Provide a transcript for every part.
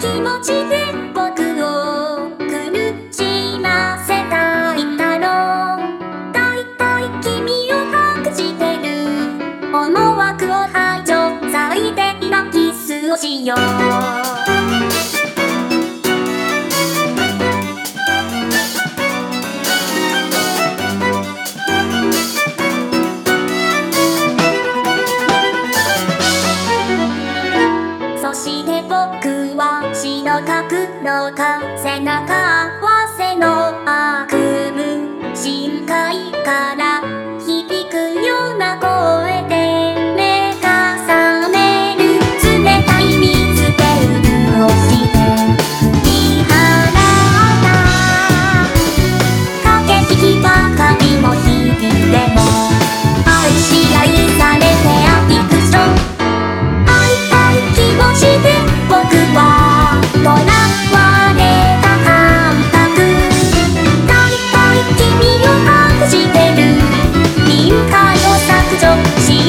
気持ちで僕を苦しませたいだろうだいたい君を隠してる。思惑を排除。さいで今キスをしよう。の角のか背中合わせの悪夢深海から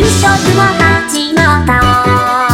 食も始まった